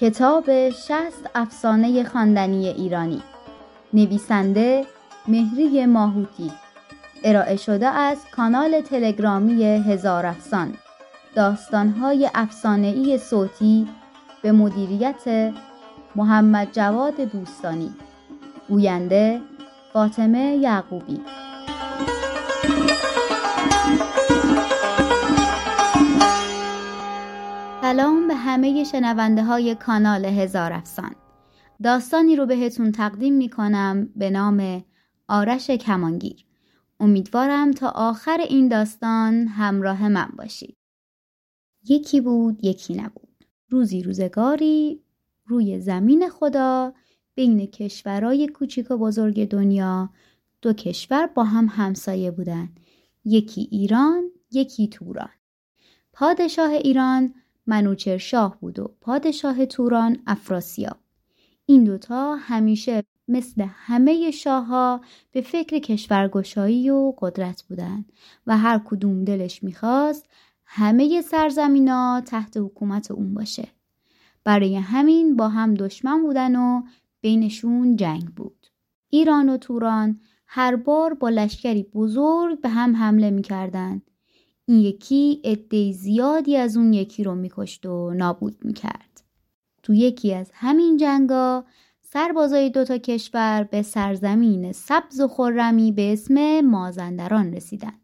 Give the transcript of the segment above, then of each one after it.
کتاب شست افسانه خواندنی ایرانی. نویسنده مهری ماهوتی. ارائه شده از کانال تلگرامی هزار افسان. داستانهای ای صوتی به مدیریت محمد جواد دوستانی. گوینده فاطمه یعقوبی. سلام به همه شنونده های کانال هزار افسان. داستانی رو بهتون تقدیم می کنم به نام آرش کمانگیر. امیدوارم تا آخر این داستان همراه من باشید. یکی بود یکی نبود. روزی روزگاری روی زمین خدا بین کشورهای کوچیک و بزرگ دنیا دو کشور با هم همسایه بودند یکی ایران یکی توران. پادشاه ایران منوچر شاه بود و پادشاه توران افراسیاب. این دوتا همیشه مثل همه شاهها به فکر کشورگشایی و قدرت بودند و هر کدوم دلش می‌خواست همه سرزمینا تحت حکومت اون باشه. برای همین با هم دشمن بودن و بینشون جنگ بود. ایران و توران هر بار با لشکری بزرگ به هم حمله می‌کردند. این یکی عده زیادی از اون یکی رو میکشت و نابود می‌کرد. تو یکی از همین جنگا سربازای دوتا کشور به سرزمین سبز و خرمی به اسم مازندران رسیدن.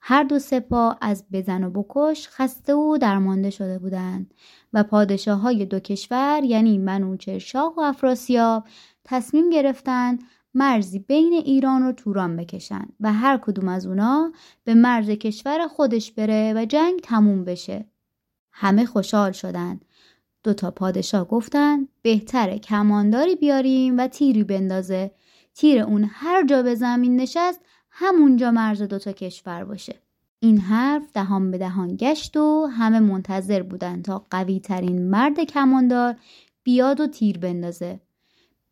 هر دو سپاه از بزن و بکش خسته و درمانده شده بودند و پادشاه های دو کشور یعنی منوچهر شاه و افراسیاب تصمیم گرفتند مرزی بین ایران و توران بکشن و هر کدوم از اونا به مرز کشور خودش بره و جنگ تموم بشه. همه خوشحال شدن. دوتا پادشاه گفتن بهتره کمانداری بیاریم و تیری بندازه. تیر اون هر جا به زمین نشست همونجا مرز دوتا کشور باشه. این حرف دهان به دهان گشت و همه منتظر بودن تا قوی ترین مرد کماندار بیاد و تیر بندازه.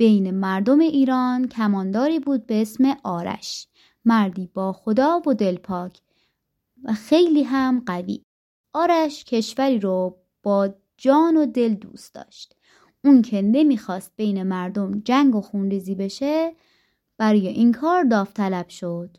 بین مردم ایران کمانداری بود به اسم آرش. مردی با خدا و دلپاک و خیلی هم قوی. آرش کشوری رو با جان و دل دوست داشت. اون که نمی‌خواست بین مردم جنگ و خونریزی بشه برای این کار داوطلب شد.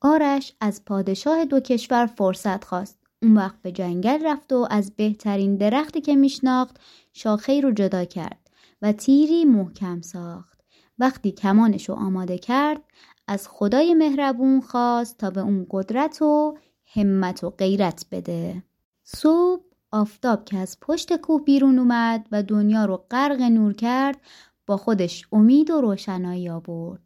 آرش از پادشاه دو کشور فرصت خواست. اون وقت به جنگل رفت و از بهترین درختی که میشناخت شاخه رو جدا کرد. و تیری محکم ساخت. وقتی کمانش رو آماده کرد از خدای مهربون خواست تا به اون قدرت و همت و غیرت بده. صبح آفتاب که از پشت کوه بیرون اومد و دنیا رو غرق نور کرد با خودش امید و روشنایی آورد.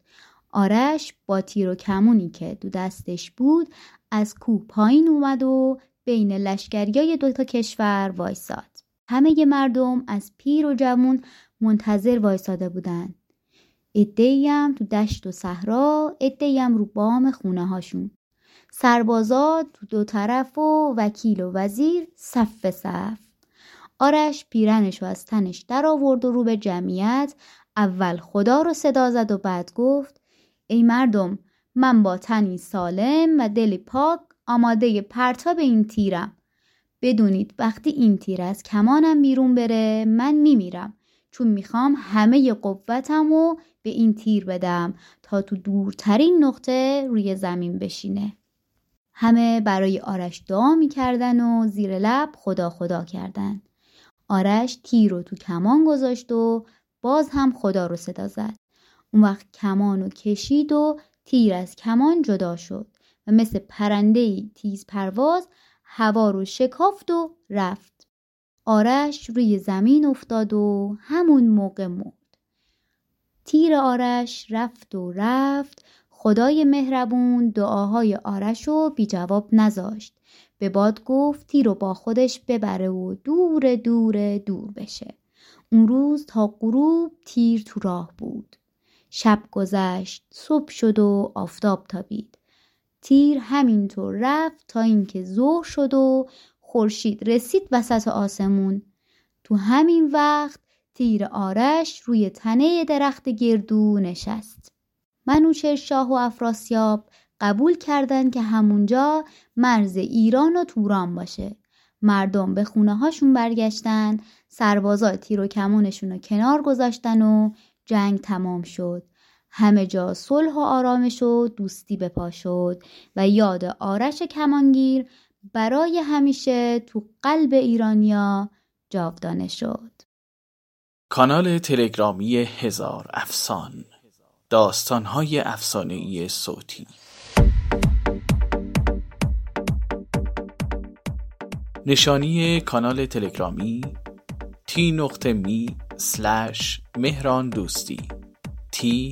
آرش با تیر و کمونی که دو دستش بود از کوه پایین اومد و بین لشکریای دوتا کشور وایساد. همه مردم از پیر و جوون منتظر وایساده بودن. ادهی هم تو دشت و صحرا ادهی هم رو بام خونه هاشون. سربازا تو دو طرف و وکیل و وزیر صف به صف. آرش پیرنش رو از تنش در آورد و رو به جمعیت اول خدا رو صدا زد و بعد گفت ای مردم من با تنی سالم و دلی پاک آماده پرتاب این تیرم. بدونید وقتی این تیر از کمانم بیرون بره من میمیرم چون می‌خوام همه قوتم رو به این تیر بدم تا تو دورترین نقطه روی زمین بشینه. همه برای آرش دعا می‌کردن و زیر لب خدا خدا کردن. آرش تیر رو تو کمان گذاشت و باز هم خدا رو صدا زد. اون وقت کمان رو کشید و تیر از کمان جدا شد و مثل پرنده تیز پرواز هوا رو شکافت و رفت. آرش روی زمین افتاد و همون موقع مرد. تیر آرش رفت و رفت خدای مهربون دعاهای آرش رو بی جواب نذاشت. به باد گفت تیر رو با خودش ببره و دور دور دور بشه. اون روز تا غروب تیر تو راه بود. شب گذشت، صبح شد و آفتاب تابید. تیر همینطور رفت تا اینکه ظهر شد و خورشید رسید وسط آسمون. تو همین وقت تیر آرش روی تنه درخت گردو نشست. منوچهر شاه و افراسیاب قبول کردند که همونجا مرز ایران و توران باشه. مردم به خونه هاشون برگشتن سربازا تیر و کمونشون رو کنار گذاشتن و جنگ تمام شد. همه جا صلح و آرامش و دوستی به پا شد و یاد آرش کمانگیر برای همیشه تو قلب ایرانیا جاودانه شد. کانال تلگرامی هزار افسان داستانهای افسانهای صوتی. نشانی کانال تلگرامی تی نقطه تی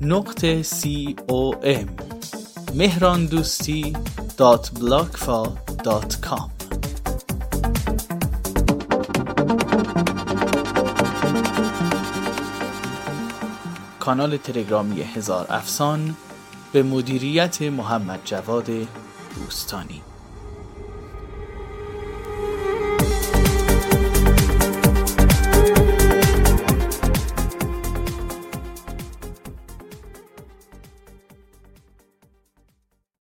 نقطه c o m. مهران دوستی دات دات کام. کانال تلگرامی هزار افسان به مدیریت محمد جواد دوستانی